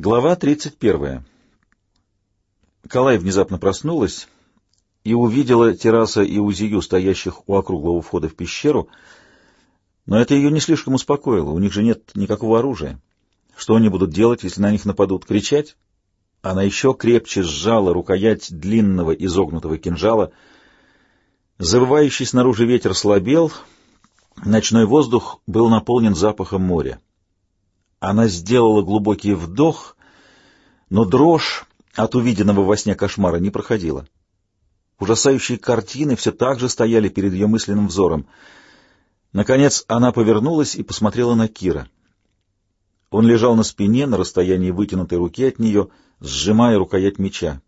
Глава 31. Калай внезапно проснулась и увидела терраса и Узию, стоящих у округлого входа в пещеру, но это ее не слишком успокоило, у них же нет никакого оружия. Что они будут делать, если на них нападут? Кричать? Она еще крепче сжала рукоять длинного изогнутого кинжала. Завывающий снаружи ветер слабел, ночной воздух был наполнен запахом моря. Она сделала глубокий вдох, но дрожь от увиденного во сне кошмара не проходила. Ужасающие картины все так же стояли перед ее мысленным взором. Наконец она повернулась и посмотрела на Кира. Он лежал на спине, на расстоянии вытянутой руки от нее, сжимая рукоять меча.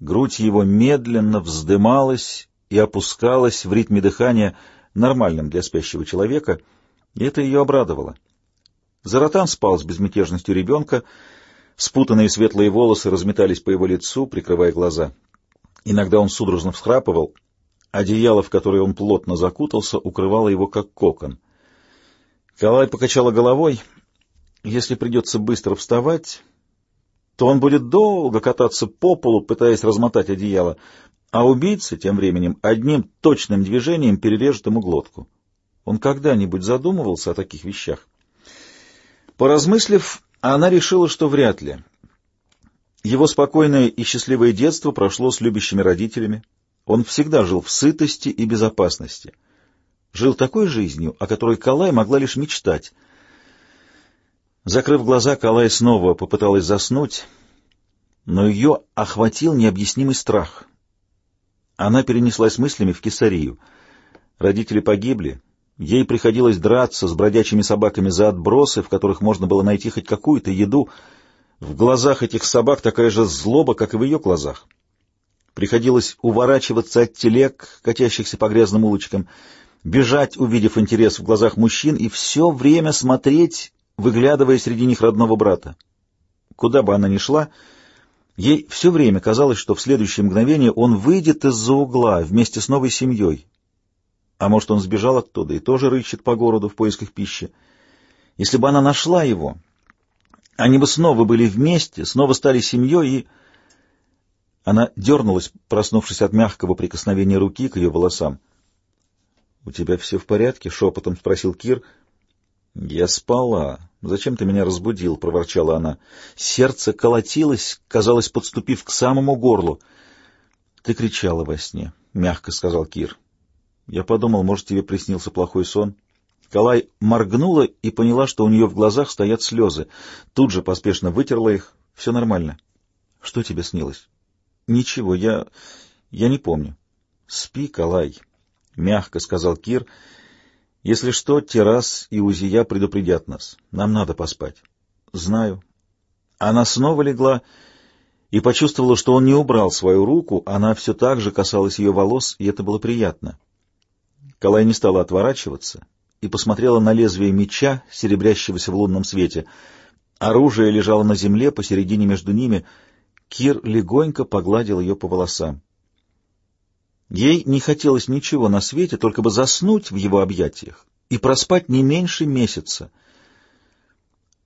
Грудь его медленно вздымалась и опускалась в ритме дыхания, нормальном для спящего человека, и это ее обрадовало. Заратан спал с безмятежностью ребенка, спутанные светлые волосы разметались по его лицу, прикрывая глаза. Иногда он судорожно всхрапывал, одеяло, в которое он плотно закутался, укрывало его как кокон. Калай покачала головой. Если придется быстро вставать, то он будет долго кататься по полу, пытаясь размотать одеяло, а убийца тем временем одним точным движением перережет ему глотку. Он когда-нибудь задумывался о таких вещах? Поразмыслив, она решила, что вряд ли. Его спокойное и счастливое детство прошло с любящими родителями. Он всегда жил в сытости и безопасности. Жил такой жизнью, о которой Калай могла лишь мечтать. Закрыв глаза, Калай снова попыталась заснуть, но ее охватил необъяснимый страх. Она перенеслась мыслями в Кесарию. Родители погибли, Ей приходилось драться с бродячими собаками за отбросы, в которых можно было найти хоть какую-то еду. В глазах этих собак такая же злоба, как и в ее глазах. Приходилось уворачиваться от телег, катящихся по грязным улочкам, бежать, увидев интерес в глазах мужчин, и все время смотреть, выглядывая среди них родного брата. Куда бы она ни шла, ей все время казалось, что в следующее мгновение он выйдет из-за угла вместе с новой семьей, а может, он сбежал оттуда и тоже рыщет по городу в поисках пищи. Если бы она нашла его, они бы снова были вместе, снова стали семьей, и... Она дернулась, проснувшись от мягкого прикосновения руки к ее волосам. — У тебя все в порядке? — шепотом спросил Кир. — Я спала. Зачем ты меня разбудил? — проворчала она. Сердце колотилось, казалось, подступив к самому горлу. — Ты кричала во сне, — мягко сказал Кир. Я подумал, может, тебе приснился плохой сон. Калай моргнула и поняла, что у нее в глазах стоят слезы. Тут же поспешно вытерла их. Все нормально. Что тебе снилось? Ничего, я... я не помню. Спи, Калай, — мягко сказал Кир. Если что, террас и Узия предупредят нас. Нам надо поспать. Знаю. Она снова легла и почувствовала, что он не убрал свою руку, она все так же касалась ее волос, и это было приятно. Калай не стала отворачиваться и посмотрела на лезвие меча, серебрящегося в лунном свете. Оружие лежало на земле посередине между ними. Кир легонько погладил ее по волосам. Ей не хотелось ничего на свете, только бы заснуть в его объятиях и проспать не меньше месяца.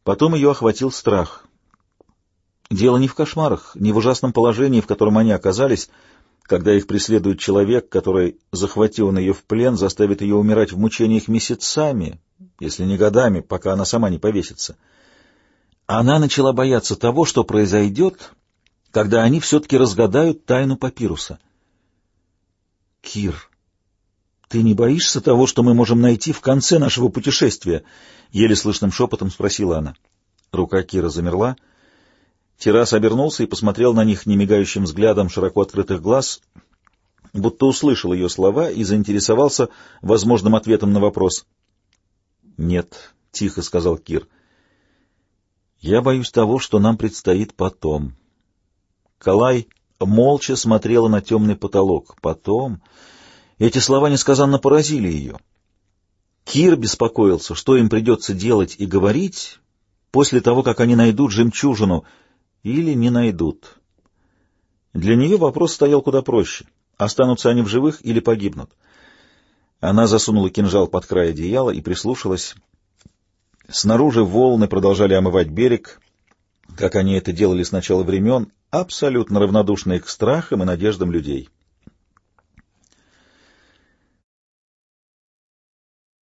Потом ее охватил страх. Дело не в кошмарах, не в ужасном положении, в котором они оказались — когда их преследует человек, который, захватив он ее в плен, заставит ее умирать в мучениях месяцами, если не годами, пока она сама не повесится. Она начала бояться того, что произойдет, когда они все-таки разгадают тайну папируса. «Кир, ты не боишься того, что мы можем найти в конце нашего путешествия?» — еле слышным шепотом спросила она. Рука Кира замерла — Террас обернулся и посмотрел на них немигающим взглядом широко открытых глаз, будто услышал ее слова и заинтересовался возможным ответом на вопрос. «Нет», — тихо сказал Кир, — «я боюсь того, что нам предстоит потом». Калай молча смотрела на темный потолок. Потом... Эти слова несказанно поразили ее. Кир беспокоился, что им придется делать и говорить после того, как они найдут жемчужину — или не найдут. Для нее вопрос стоял куда проще. Останутся они в живых или погибнут? Она засунула кинжал под край одеяла и прислушалась. Снаружи волны продолжали омывать берег. как они это делали с начала времен, абсолютно равнодушные к страхам и надеждам людей.